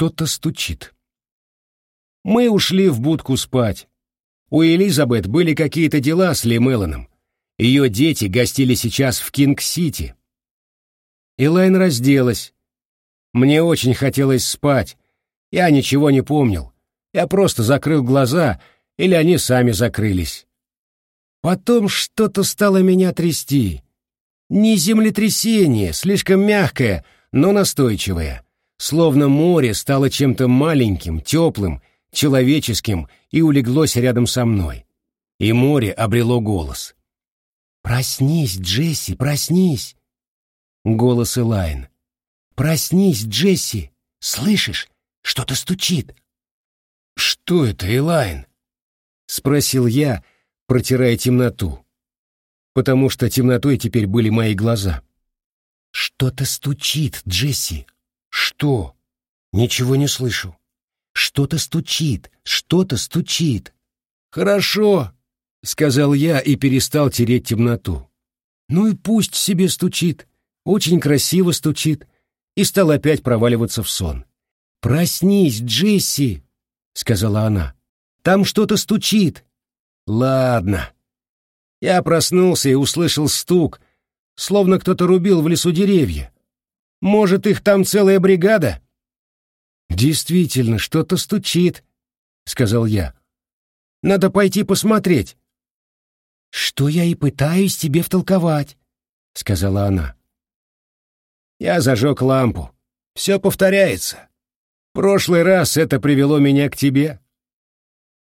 Кто-то стучит. Мы ушли в будку спать. У Элизабет были какие-то дела с Ли Меллоном. Ее дети гостили сейчас в Кинг-Сити. Элайн разделась. Мне очень хотелось спать. Я ничего не помнил. Я просто закрыл глаза, или они сами закрылись. Потом что-то стало меня трясти. Не землетрясение, слишком мягкое, но настойчивое. Словно море стало чем-то маленьким, теплым, человеческим и улеглось рядом со мной. И море обрело голос. «Проснись, Джесси, проснись!» Голос Элайн. «Проснись, Джесси! Слышишь? Что-то стучит!» «Что это, Элайн?» — спросил я, протирая темноту потому что темнотой теперь были мои глаза. «Что-то стучит, Джесси!» «Что?» «Ничего не слышу». «Что-то стучит, что-то стучит». «Хорошо», — сказал я и перестал тереть темноту. «Ну и пусть себе стучит, очень красиво стучит», и стал опять проваливаться в сон. «Проснись, Джесси», — сказала она. «Там что-то стучит». «Ладно», я проснулся и услышал стук, словно кто-то рубил в лесу деревья. Может, их там целая бригада? Действительно, что-то стучит, сказал я. Надо пойти посмотреть. Что я и пытаюсь тебе втолковать, сказала она. Я зажег лампу. Все повторяется. Прошлый раз это привело меня к тебе.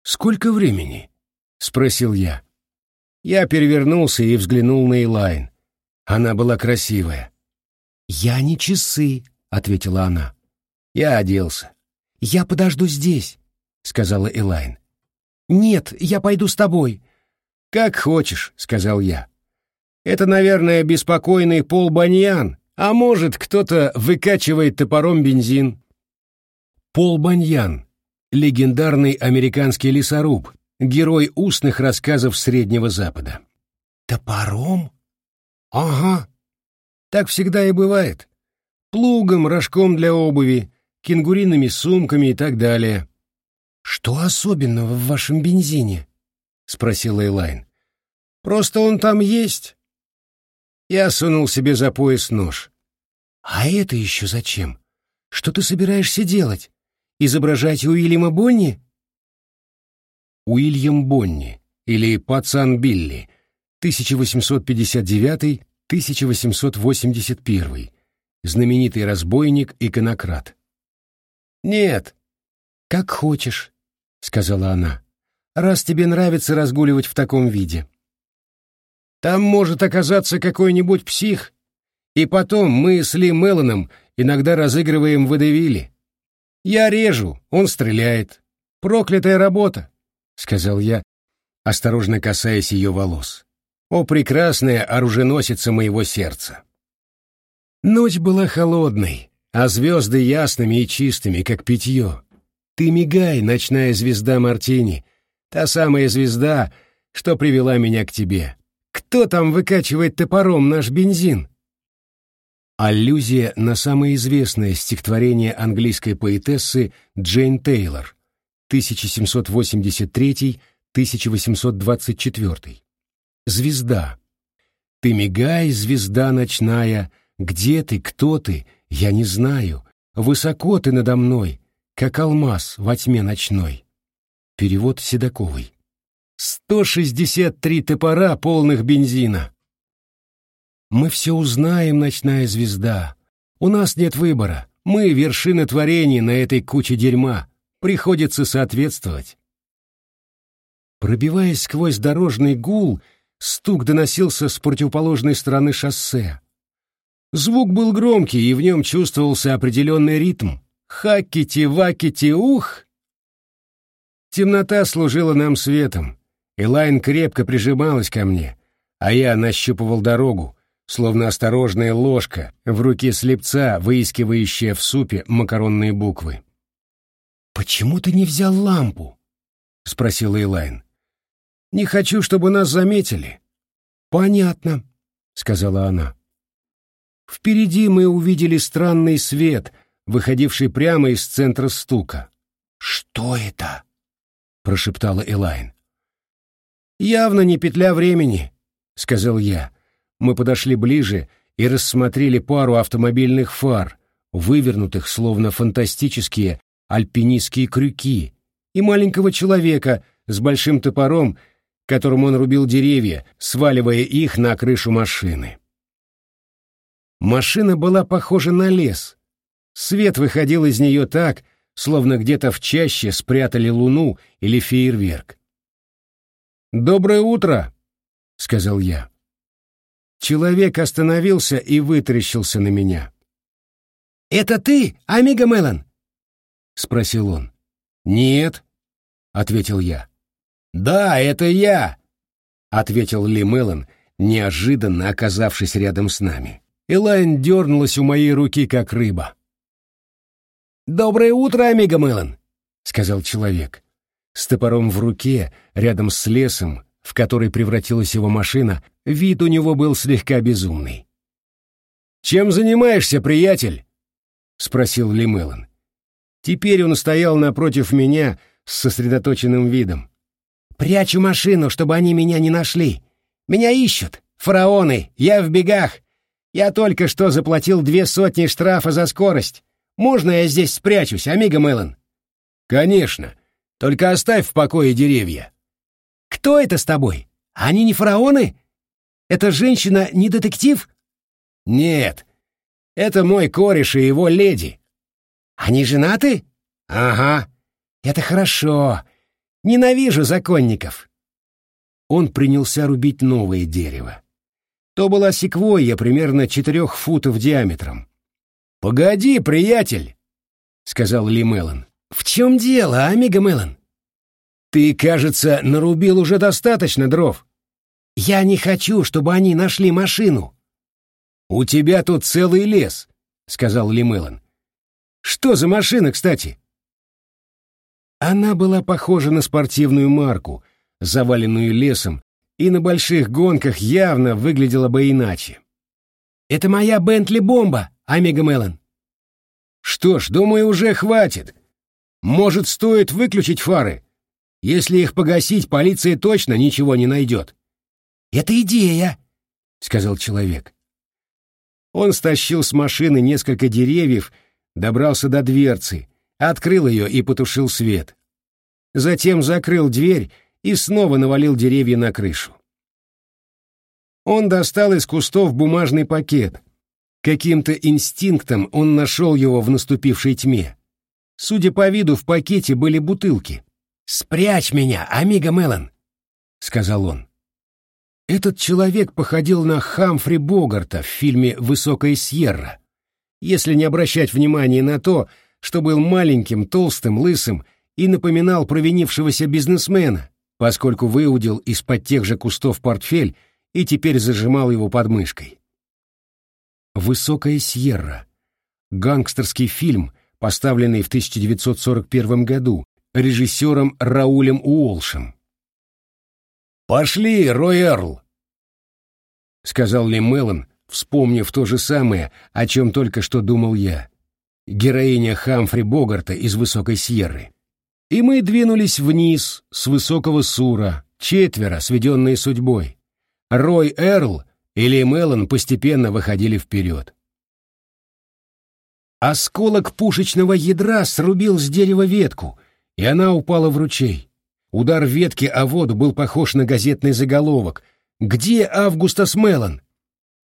Сколько времени? спросил я. Я перевернулся и взглянул на Элайн. Она была красивая. «Я не часы», — ответила она. Я оделся. «Я подожду здесь», — сказала Элайн. «Нет, я пойду с тобой». «Как хочешь», — сказал я. «Это, наверное, беспокойный Пол Баньян, а может, кто-то выкачивает топором бензин». Пол Баньян — легендарный американский лесоруб, герой устных рассказов Среднего Запада. «Топором?» «Ага. Так всегда и бывает. Плугом, рожком для обуви, кенгуриными сумками и так далее». «Что особенного в вашем бензине?» — спросила Элайн. «Просто он там есть». Я сунул себе за пояс нож. «А это еще зачем? Что ты собираешься делать? Изображать Уильяма Бонни?» Уильям Бонни или Пацан Билли, 1859-1881, знаменитый разбойник и конократ. «Нет, как хочешь», — сказала она, — «раз тебе нравится разгуливать в таком виде». «Там может оказаться какой-нибудь псих, и потом мы с Ли Мелланом иногда разыгрываем водевили. Я режу, он стреляет. Проклятая работа сказал я, осторожно касаясь ее волос. «О, прекрасная оруженосица моего сердца!» Ночь была холодной, а звезды ясными и чистыми, как питье. Ты мигай, ночная звезда Мартини, та самая звезда, что привела меня к тебе. Кто там выкачивает топором наш бензин? Аллюзия на самое известное стихотворение английской поэтессы Джейн Тейлор, 1783-1824. Звезда. Ты мигай, звезда ночная, где ты, кто ты, я не знаю. Высоко ты надо мной, как алмаз во тьме ночной. Перевод Седоковой. Сто шестьдесят три топора, полных бензина. Мы все узнаем, ночная звезда. У нас нет выбора. Мы — вершина творений на этой куче дерьма. Приходится соответствовать. Пробиваясь сквозь дорожный гул, стук доносился с противоположной стороны шоссе. Звук был громкий, и в нем чувствовался определенный ритм. Хакити-вакити, ух! Темнота служила нам светом. Элайн крепко прижималась ко мне, а я нащупывал дорогу, словно осторожная ложка в руке слепца, выискивающая в супе макаронные буквы. «Почему ты не взял лампу?» — спросила Элайн. «Не хочу, чтобы нас заметили». «Понятно», — сказала она. Впереди мы увидели странный свет, выходивший прямо из центра стука. «Что это?» — прошептала Элайн. «Явно не петля времени», — сказал я. Мы подошли ближе и рассмотрели пару автомобильных фар, вывернутых, словно фантастические альпинистские крюки, и маленького человека с большим топором, которым он рубил деревья, сваливая их на крышу машины. Машина была похожа на лес. Свет выходил из нее так, словно где-то в чаще спрятали луну или фейерверк. «Доброе утро!» — сказал я. Человек остановился и вытаращился на меня. «Это ты, Амиго Мелон?» — спросил он. «Нет», — ответил я. «Да, это я», — ответил Ли Мелон, неожиданно оказавшись рядом с нами. Элайн дернулась у моей руки, как рыба. «Доброе утро, Амиго Мелон», — сказал человек. С топором в руке, рядом с лесом, в который превратилась его машина, вид у него был слегка безумный. «Чем занимаешься, приятель?» — спросил Ли Меллон. Теперь он стоял напротив меня с сосредоточенным видом. «Прячу машину, чтобы они меня не нашли. Меня ищут. Фараоны, я в бегах. Я только что заплатил две сотни штрафа за скорость. Можно я здесь спрячусь, амиго Меллон?» «Конечно. Только оставь в покое деревья». «Кто это с тобой? Они не фараоны? Эта женщина не детектив?» «Нет. Это мой кореш и его леди». «Они женаты?» «Ага». «Это хорошо. Ненавижу законников». Он принялся рубить новое дерево. То была секвойя примерно четырех футов диаметром. «Погоди, приятель!» — сказал Ли Меллон. «В чем дело, Амиго Меллон?» «Ты, кажется, нарубил уже достаточно дров». «Я не хочу, чтобы они нашли машину». «У тебя тут целый лес», — сказал Ли Меллон. «Что за машина, кстати?» Она была похожа на спортивную марку, заваленную лесом, и на больших гонках явно выглядела бы иначе. «Это моя Бентли-бомба, Амиго Меллон». «Что ж, думаю, уже хватит. Может, стоит выключить фары? Если их погасить, полиция точно ничего не найдет». «Это идея», — сказал человек. Он стащил с машины несколько деревьев, добрался до дверцы, открыл ее и потушил свет. Затем закрыл дверь и снова навалил деревья на крышу. Он достал из кустов бумажный пакет. Каким-то инстинктом он нашел его в наступившей тьме. Судя по виду, в пакете были бутылки. «Спрячь меня, Амиго Меллон», — сказал он. Этот человек походил на Хамфри Богарта в фильме «Высокая Сьерра», если не обращать внимания на то, что был маленьким, толстым, лысым и напоминал провинившегося бизнесмена, поскольку выудил из-под тех же кустов портфель и теперь зажимал его под мышкой. «Высокая Сьерра» — гангстерский фильм, поставленный в 1941 году режиссером Раулем Уолшем. «Пошли, Рой Эрл!» — сказал Ли вспомнив то же самое, о чем только что думал я. Героиня Хамфри Богарта из «Высокой Сьерры». И мы двинулись вниз с высокого сура, четверо, сведенные судьбой. Рой Эрл и Ли Меллон постепенно выходили вперед. Осколок пушечного ядра срубил с дерева ветку, и она упала в ручей. Удар ветки о воду был похож на газетный заголовок «Где Августас Меллон?»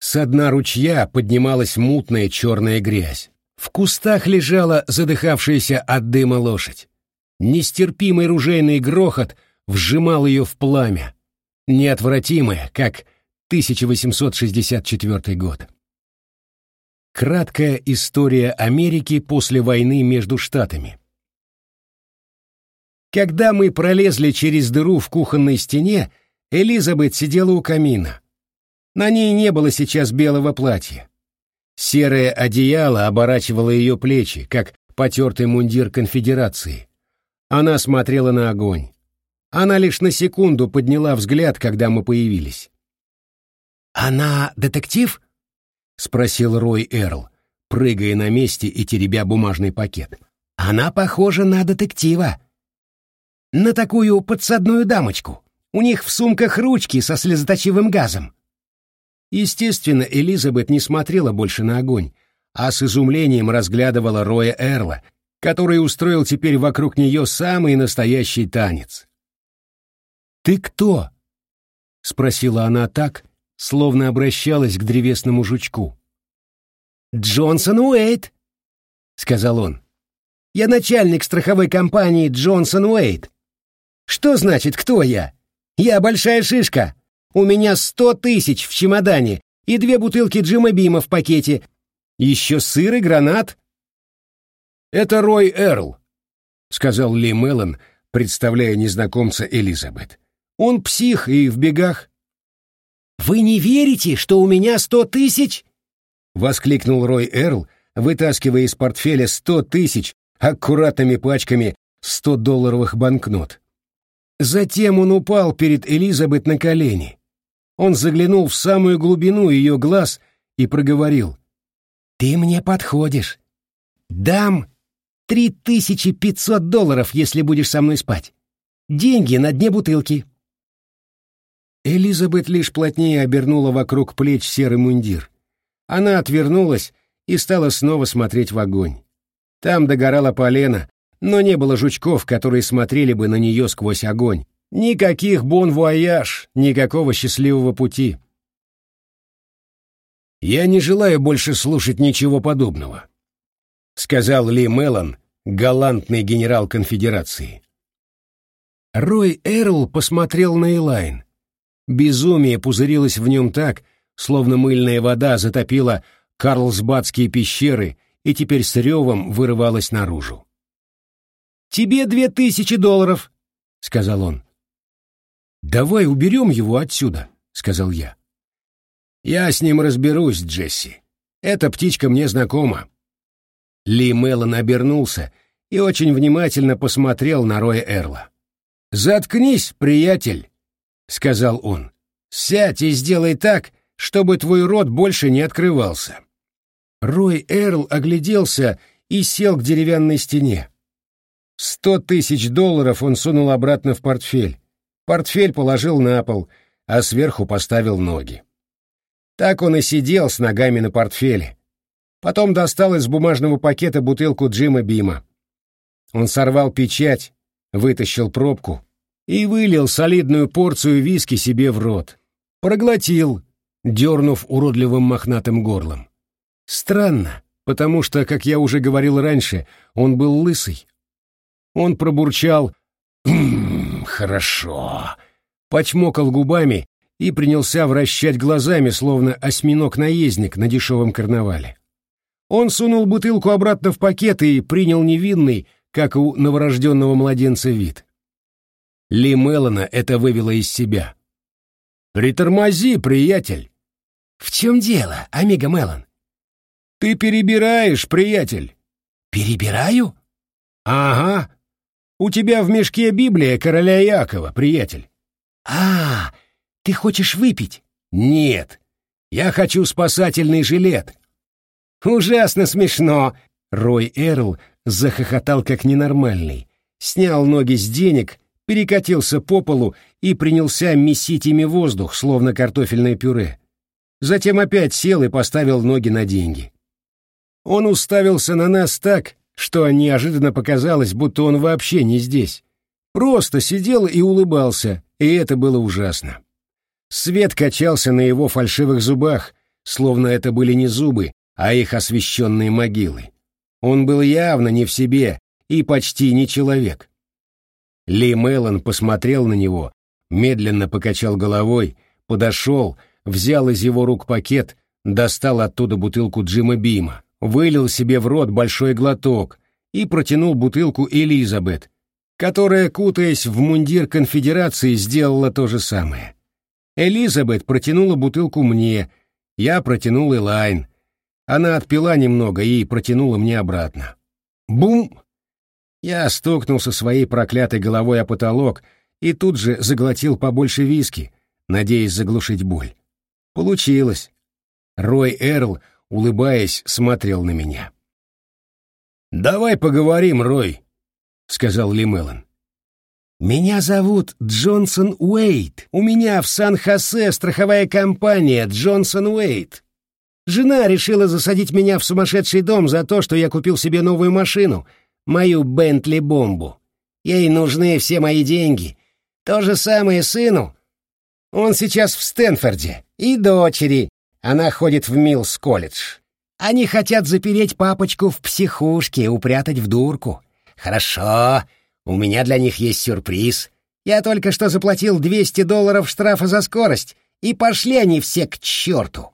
С дна ручья поднималась мутная черная грязь. В кустах лежала задыхавшаяся от дыма лошадь. Нестерпимый ружейный грохот вжимал ее в пламя, неотвратимое, как 1864 год. Краткая история Америки после войны между штатами. Когда мы пролезли через дыру в кухонной стене, Элизабет сидела у камина. На ней не было сейчас белого платья. Серое одеяло оборачивало ее плечи, как потертый мундир конфедерации. Она смотрела на огонь. Она лишь на секунду подняла взгляд, когда мы появились. «Она детектив?» — спросил Рой Эрл. прыгая на месте и теребя бумажный пакет. «Она похожа на детектива. На такую подсадную дамочку. У них в сумках ручки со слезоточивым газом». Естественно, Элизабет не смотрела больше на огонь, а с изумлением разглядывала Роя Эрла, который устроил теперь вокруг нее самый настоящий танец. «Ты кто?» — спросила она так, словно обращалась к древесному жучку. «Джонсон Уэйт», — сказал он. «Я начальник страховой компании Джонсон Уэйт. Что значит, кто я? Я большая шишка. У меня сто тысяч в чемодане и две бутылки Джима Бима в пакете. Еще сыр и гранат». «Это Рой Эрл», — сказал Ли Меллон, представляя незнакомца Элизабет. «Он псих и в бегах». «Вы не верите, что у меня сто тысяч?» — воскликнул Рой Эрл, вытаскивая из портфеля сто тысяч аккуратными пачками сто-долларовых банкнот. Затем он упал перед Элизабет на колени. Он заглянул в самую глубину ее глаз и проговорил. «Ты мне подходишь. Дам три тысячи пятьсот долларов, если будешь со мной спать. Деньги на дне бутылки». Элизабет лишь плотнее обернула вокруг плеч серый мундир. Она отвернулась и стала снова смотреть в огонь. Там догорала полена, но не было жучков, которые смотрели бы на нее сквозь огонь. Никаких бон-вуаяж, никакого счастливого пути. «Я не желаю больше слушать ничего подобного», — сказал Ли Меллон, галантный генерал конфедерации. Рой Эрл посмотрел на Элайн. Безумие пузырилось в нем так, словно мыльная вода затопила Карлсбадские пещеры и теперь с ревом вырывалась наружу. «Тебе две тысячи долларов», — сказал он. «Давай уберем его отсюда», — сказал я. «Я с ним разберусь, Джесси. Эта птичка мне знакома». Ли Меллон обернулся и очень внимательно посмотрел на Роя Эрла. «Заткнись, приятель», — сказал он. «Сядь и сделай так, чтобы твой рот больше не открывался». Рой Эрл огляделся и сел к деревянной стене. Сто тысяч долларов он сунул обратно в портфель. Портфель положил на пол, а сверху поставил ноги. Так он и сидел с ногами на портфеле. Потом достал из бумажного пакета бутылку Джима Бима. Он сорвал печать, вытащил пробку, и вылил солидную порцию виски себе в рот. Проглотил, дернув уродливым мохнатым горлом. Странно, потому что, как я уже говорил раньше, он был лысый. Он пробурчал «Ммм, хорошо», почмокал губами и принялся вращать глазами, словно осьминог-наездник на дешевом карнавале. Он сунул бутылку обратно в пакет и принял невинный, как у новорожденного младенца, вид. Ли Меллона это вывело из себя. «Притормози, приятель!» «В чем дело, Амиго Меллон?» «Ты перебираешь, приятель!» «Перебираю?» «Ага. У тебя в мешке Библия короля Якова, приятель». «А, ты хочешь выпить?» «Нет. Я хочу спасательный жилет». «Ужасно смешно!» Рой Эрл захохотал как ненормальный, снял ноги с денег перекатился по полу и принялся месить ими воздух, словно картофельное пюре. Затем опять сел и поставил ноги на деньги. Он уставился на нас так, что неожиданно показалось, будто он вообще не здесь. Просто сидел и улыбался, и это было ужасно. Свет качался на его фальшивых зубах, словно это были не зубы, а их освещенные могилы. Он был явно не в себе и почти не человек. Ли Меллон посмотрел на него, медленно покачал головой, подошел, взял из его рук пакет, достал оттуда бутылку Джима Бима, вылил себе в рот большой глоток и протянул бутылку Элизабет, которая, кутаясь в мундир конфедерации, сделала то же самое. Элизабет протянула бутылку мне, я протянул Элайн. Она отпила немного и протянула мне обратно. Бум! Я стукнулся своей проклятой головой о потолок и тут же заглотил побольше виски, надеясь заглушить боль. Получилось. Рой Эрл улыбаясь, смотрел на меня. «Давай поговорим, Рой», — сказал Ли Меллон. «Меня зовут Джонсон Уэйт. У меня в Сан-Хосе страховая компания Джонсон Уэйт. Жена решила засадить меня в сумасшедший дом за то, что я купил себе новую машину, мою Бентли-бомбу. Ей нужны все мои деньги. То же самое сыну. Он сейчас в Стэнфорде. И дочери. Она ходит в Милс-колледж. Они хотят запереть папочку в психушке, упрятать в дурку. Хорошо, у меня для них есть сюрприз. Я только что заплатил 200 долларов штрафа за скорость, и пошли они все к черту.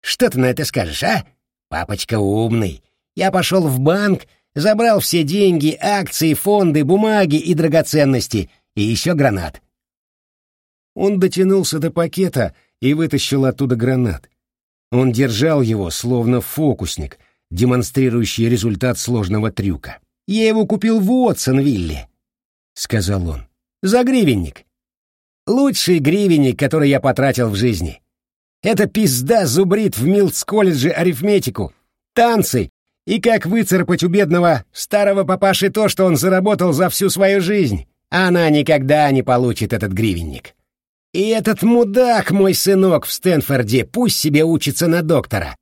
Что ты на это скажешь, а? Папочка умный. Я пошел в банк, забрал все деньги, акции, фонды, бумаги и драгоценности, и еще гранат. Он дотянулся до пакета и вытащил оттуда гранат. Он держал его, словно фокусник, демонстрирующий результат сложного трюка. «Я его купил в Уотсонвилле. — сказал он. «За гривенник. Лучший гривенник, который я потратил в жизни. Это пизда зубрит в Милдс-колледже арифметику, танцы и как выцарапать у бедного старого папаши то, что он заработал за всю свою жизнь. Она никогда не получит этот гривенник. И этот мудак, мой сынок в Стэнфорде, пусть себе учится на доктора.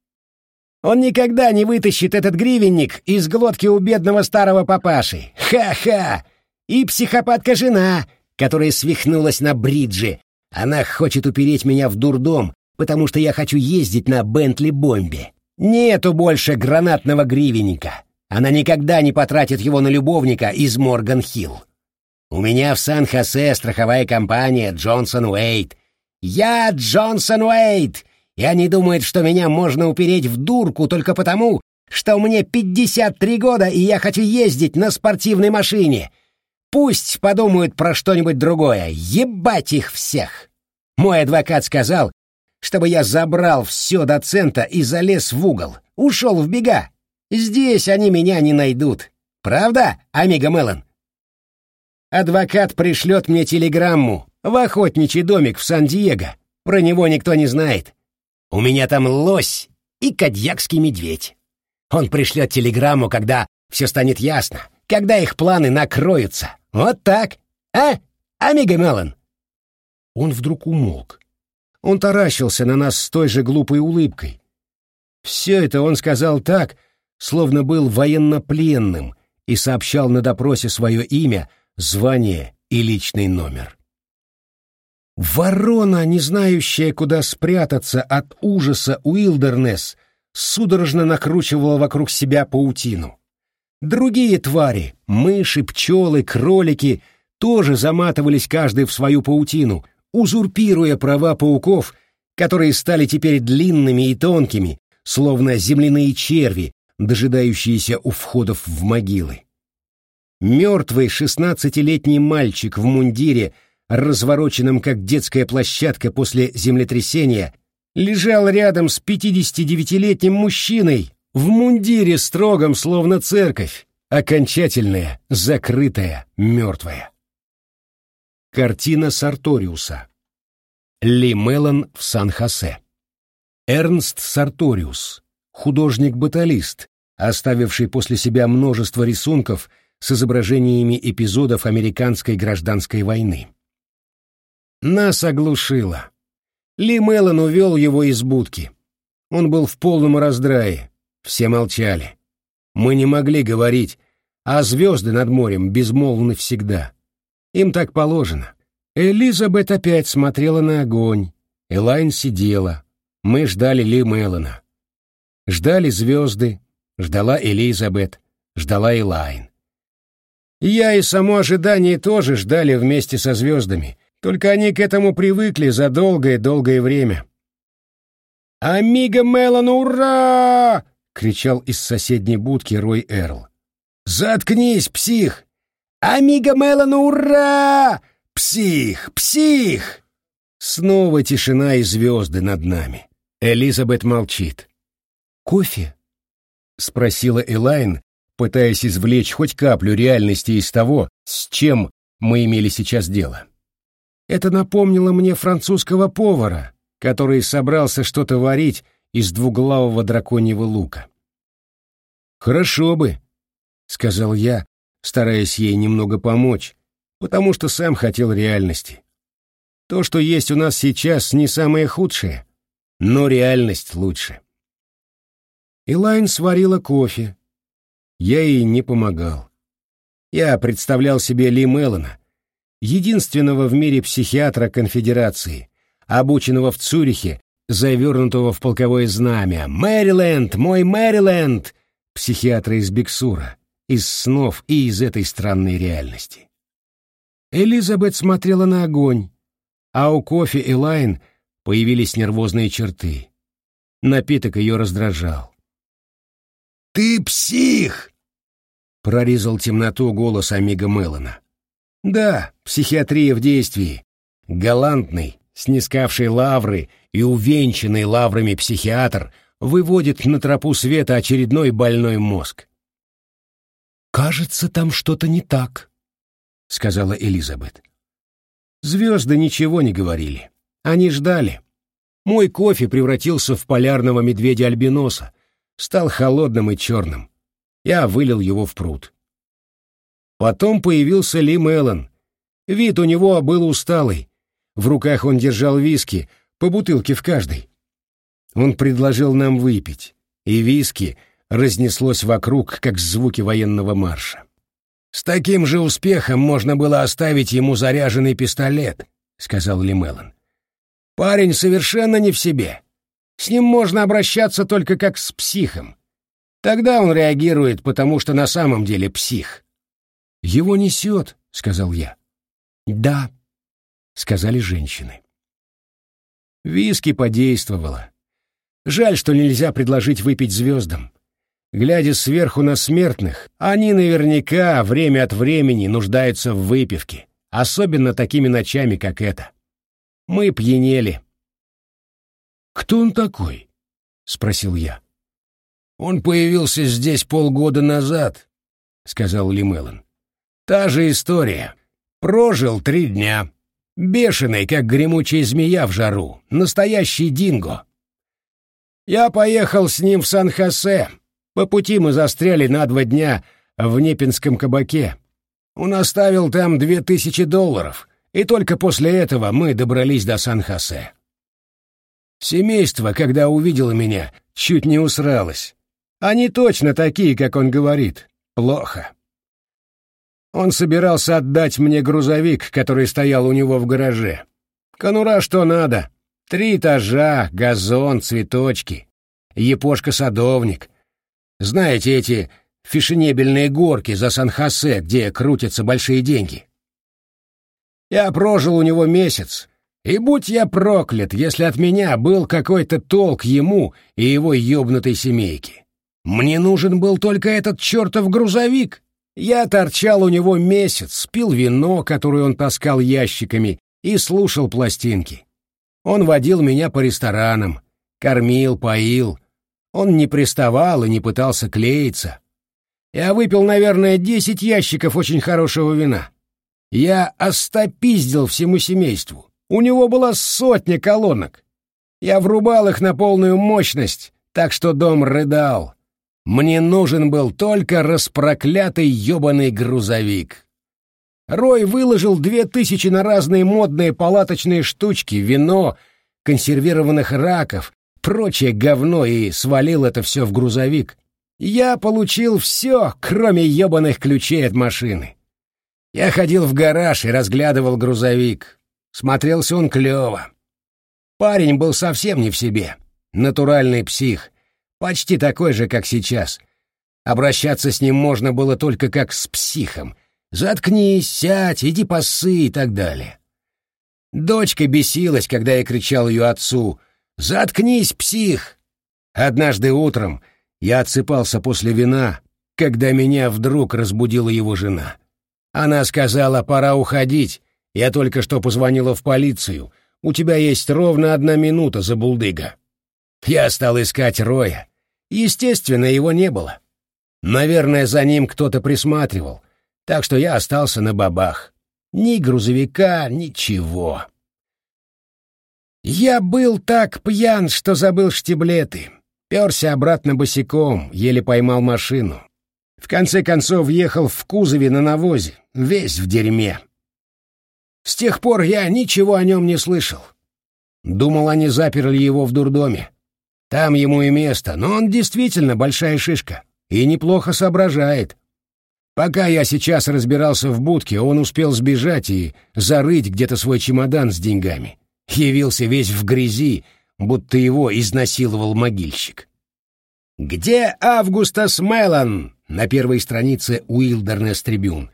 Он никогда не вытащит этот гривенник из глотки у бедного старого папаши. Ха-ха! И психопатка-жена, которая свихнулась на бридже. Она хочет упереть меня в дурдом, потому что я хочу ездить на Бентли-бомбе. Нету больше гранатного гривенника. Она никогда не потратит его на любовника из Морган-Хилл. У меня в Сан-Хосе страховая компания Джонсон Уэйт. Я Джонсон Уэйт, и они думают, что меня можно упереть в дурку только потому, что мне 53 года, и я хочу ездить на спортивной машине. Пусть подумают про что-нибудь другое. Ебать их всех! Мой адвокат сказал, чтобы я забрал все до цента и залез в угол. Ушел в бега. Здесь они меня не найдут. Правда, Амиго Меллон? Адвокат пришлет мне телеграмму в охотничий домик в Сан-Диего. Про него никто не знает. У меня там лось и кадьякский медведь. Он пришлет телеграмму, когда все станет ясно, когда их планы накроются. Вот так, а, Амиго Меллон?» Он вдруг умолк. Он таращился на нас с той же глупой улыбкой. Все это он сказал так, словно был военнопленным и сообщал на допросе свое имя, звание и личный номер. Ворона, не знающая, куда спрятаться от ужаса Уилдернесс, судорожно накручивала вокруг себя паутину. Другие твари, мыши, пчелы, кролики, тоже заматывались каждый в свою паутину, узурпируя права пауков, которые стали теперь длинными и тонкими, словно земляные черви, дожидающиеся у входов в могилы. Мертвый шестнадцатилетний мальчик в мундире, развороченном как детская площадка после землетрясения, лежал рядом с пятидесятидевятилетним мужчиной, в мундире строгом, словно церковь, окончательная, закрытая, мертвая. Картина Сарториуса. Ли Меллон в Сан-Хосе. Эрнст Сарториус, художник-баталист, оставивший после себя множество рисунков с изображениями эпизодов американской гражданской войны. Нас оглушило. Ли Меллон увел его из будки. Он был в полном раздрае, все молчали. Мы не могли говорить, а звезды над морем безмолвны всегда. Им так положено. Элизабет опять смотрела на огонь. Элайн сидела. Мы ждали Ли Меллона. Ждали звезды, ждала Элизабет, ждала Элайн. Я и само ожидание тоже ждали вместе со звездами, только они к этому привыкли за долгое-долгое время. «Амиго Меллон, ура!» — кричал из соседней будки Рой Эрл. «Заткнись, псих! Амиго Меллону, ура! Псих! Псих!» Снова тишина и звезды над нами. Элизабет молчит. «Кофе?» — спросила Элайн, пытаясь извлечь хоть каплю реальности из того, с чем мы имели сейчас дело. Это напомнило мне французского повара, который собрался что-то варить из двуглавого драконьего лука. «Хорошо бы», — сказал я, стараясь ей немного помочь, потому что сам хотел реальности. То, что есть у нас сейчас, не самое худшее, но реальность лучше. Элайн сварила кофе. Я ей не помогал. Я представлял себе Ли Меллона, единственного в мире психиатра конфедерации, обученного в Цюрихе, завернутого в полковое знамя. «Мэриленд! Мой Мэриленд!» Психиатра из Биг-Сура, из снов и из этой странной реальности. Элизабет смотрела на огонь, а у кофе и Лайн появились нервозные черты. Напиток ее раздражал. «Ты псих!» — прорезал темноту голос Амиго Меллона. «Да, психиатрия в действии. Галантный, снискавший лавры и увенчанный лаврами психиатр выводит на тропу света очередной больной мозг. «Кажется, там что-то не так», — сказала Элизабет. Звезды ничего не говорили. Они ждали. Мой кофе превратился в полярного медведя-альбиноса, стал холодным и черным. Я вылил его в пруд. Потом появился Ли Меллон. Вид у него был усталый. В руках он держал виски, по бутылке в каждой. Он предложил нам выпить, и виски разнеслось вокруг, как звуки военного марша. «С таким же успехом можно было оставить ему заряженный пистолет», — сказал Ли Меллон. «Парень совершенно не в себе. С ним можно обращаться только как с психом. Тогда он реагирует, потому что на самом деле псих». «Его несет», — сказал я. «Да», — сказали женщины. Виски подействовало. Жаль, что нельзя предложить выпить звездам. Глядя сверху на смертных, они наверняка время от времени нуждаются в выпивке, особенно такими ночами, как это. Мы пьянели. «Кто он такой?» — спросил я. «Он появился здесь полгода назад», — сказал Лимелон. «Та же история. Прожил три дня. Бешеный, как гремучая змея в жару. Настоящий динго. Я поехал с ним в Сан-Хосе, по пути мы застряли на два дня в Непинском кабаке. Он оставил там две тысячи долларов, и только после этого мы добрались до Сан-Хосе. Семейство, когда увидело меня, чуть не усралось. Они точно такие, как он говорит. Плохо. Он собирался отдать мне грузовик, который стоял у него в гараже. Конура что надо. Три этажа, газон, цветочки. Епошка-садовник. Знаете эти фешенебельные горки за Сан-Хосе, где крутятся большие деньги? Я прожил у него месяц, и будь я проклят, если от меня был какой-то толк ему и его ёбнутой семейке. Мне нужен был только этот чертов грузовик. Я торчал у него месяц, пил вино, которое он таскал ящиками, и слушал пластинки. Он водил меня по ресторанам, кормил, поил, он не приставал и не пытался клеиться. Я выпил, наверное, десять ящиков очень хорошего вина. Я остопиздил всему семейству. У него была сотня колонок. Я врубал их на полную мощность, так что дом рыдал. Мне нужен был только распроклятый ёбаный грузовик. Рой выложил две тысячи на разные модные палаточные штучки, вино, консервированных раков, прочее говно и свалил это все в грузовик. Я получил все, кроме ебаных ключей от машины. Я ходил в гараж и разглядывал грузовик. Смотрелся он клево. Парень был совсем не в себе. Натуральный псих. Почти такой же, как сейчас. Обращаться с ним можно было только как с психом. «Заткнись, сядь, иди посы» и так далее. Дочка бесилась, когда я кричал ее отцу — «Заткнись, псих!» Однажды утром я отсыпался после вина, когда меня вдруг разбудила его жена. Она сказала, пора уходить, я только что позвонила в полицию, у тебя есть ровно одна минута за булдыга. Я стал искать Роя. Естественно, его не было. Наверное, за ним кто-то присматривал, так что я остался на бабах. Ни грузовика, ничего. Я был так пьян, что забыл штиблеты. Перся обратно босиком, еле поймал машину. В конце концов ехал в кузове на навозе, весь в дерьме. С тех пор я ничего о нем не слышал. Думал, они заперли его в дурдоме. Там ему и место, но он действительно большая шишка и неплохо соображает. Пока я сейчас разбирался в будке, он успел сбежать и зарыть где-то свой чемодан с деньгами. Явился весь в грязи, будто его изнасиловал могильщик. «Где Августас Меллан?» на первой странице Уилдернес Трибюн.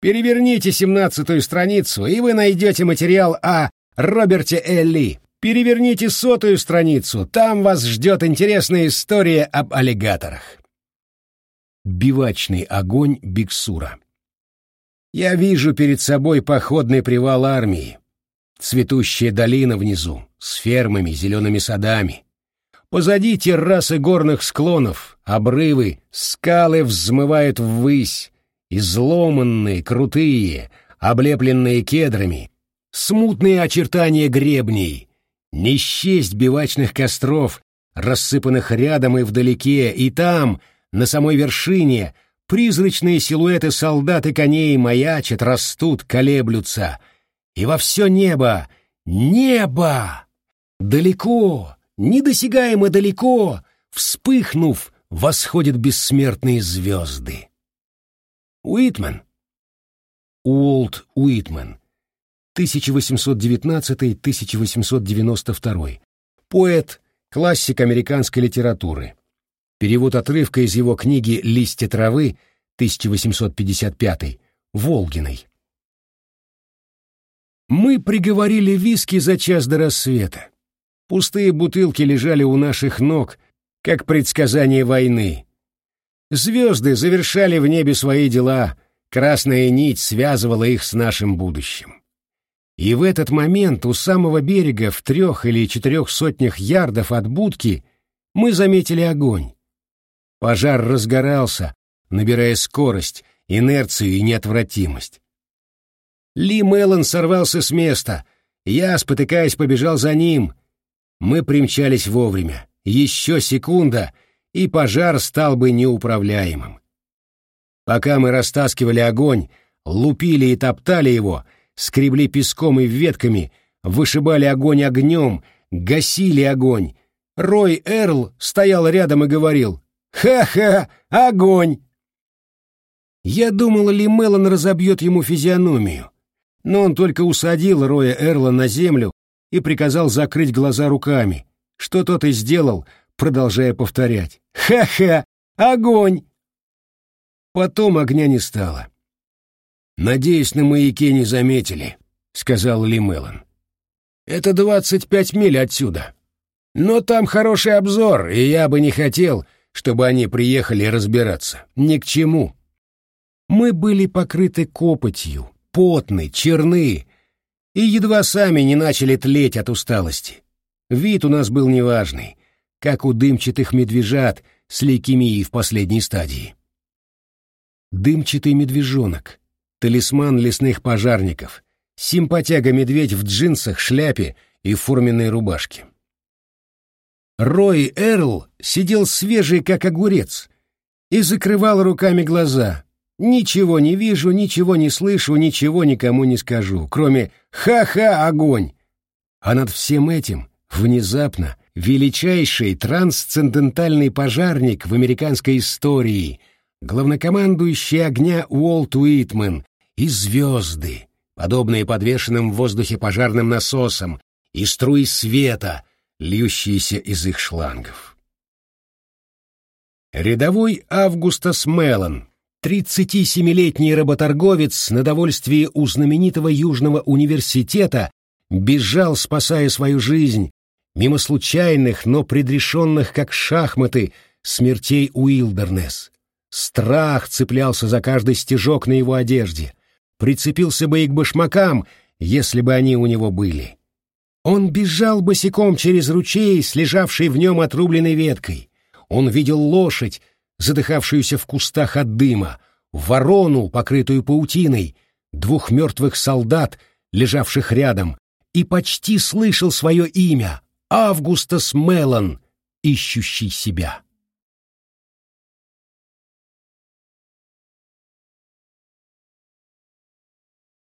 Переверните семнадцатую страницу, и вы найдете материал о Роберте Элли. Переверните сотую страницу, там вас ждет интересная история об аллигаторах. Бивачный огонь Биксура. Я вижу перед собой походный привал армии. Цветущая долина внизу, с фермами, зелеными садами. Позади террасы горных склонов, обрывы, скалы взмывают ввысь, изломанные, крутые, облепленные кедрами, смутные очертания гребней, не счесть бивачных костров, рассыпанных рядом и вдалеке, и там, на самой вершине, призрачные силуэты солдат и коней маячат, растут, колеблются. И во все небо, небо! Далеко, недосягаемо далеко, вспыхнув, восходят бессмертные звезды. Уитмен. Уолт Уитмен. 1819-1892. Поэт, классик американской литературы. Перевод отрывка из его книги «Листья травы» 1855 Волгиной. Мы приговорили виски за час до рассвета. Пустые бутылки лежали у наших ног, как предсказание войны. Звезды завершали в небе свои дела, красная нить связывала их с нашим будущим. И в этот момент у самого берега в трех или четырех сотнях ярдов от будки мы заметили огонь. Пожар разгорался, набирая скорость, инерцию и неотвратимость. Ли Меллон сорвался с места. Я, спотыкаясь, побежал за ним. Мы примчались вовремя. Еще секунда, и пожар стал бы неуправляемым. Пока мы растаскивали огонь, лупили и топтали его, скребли песком и ветками, вышибали огонь огнем, гасили огонь, Рой Эрл стоял рядом и говорил «Ха-ха, огонь!» Я думал, ли Меллон разобьет ему физиономию, но он только усадил Роя Эрла на землю и приказал закрыть глаза руками, что тот и сделал, продолжая повторять «Ха-ха! Огонь!» Потом огня не стало. «Надеюсь, на маяке не заметили», — сказал Ли Меллон. «Это двадцать пять миль отсюда. Но там хороший обзор, и я бы не хотел, чтобы они приехали разбираться. Ни к чему». Мы были покрыты копотью, потны, черны, и едва сами не начали тлеть от усталости. Вид у нас был неважный, как у дымчатых медвежат с лейкемией в последней стадии. Дымчатый медвежонок, талисман лесных пожарников, симпатяга-медведь в джинсах, шляпе и форменной рубашке. Рой Эрл сидел свежий, как огурец, и закрывал руками глаза, Ничего не вижу, ничего не слышу, ничего никому не скажу, кроме «ха-ха, огонь!» А над всем этим, внезапно, величайший трансцендентальный пожарник в американской истории, главнокомандующий огня Уолт Уитмен и звезды, подобные подвешенным в воздухе пожарным насосам, и струи света, льющиеся из их шлангов. Рядовой Августас Меллон, 37-летний работорговец на довольствии у знаменитого Южного университета бежал, спасая свою жизнь, мимо случайных, но предрешенных, как шахматы, смертей Уилдернес. Страх цеплялся за каждый стежок на его одежде, прицепился бы и к башмакам, если бы они у него были. Он бежал босиком через ручей, слежавший в нем отрубленной веткой. Он видел лошадь, задыхавшуюся в кустах от дыма, ворону, покрытую паутиной, двух мертвых солдат, лежавших рядом, и почти слышал свое имя — Августас Меллон, ищущий себя.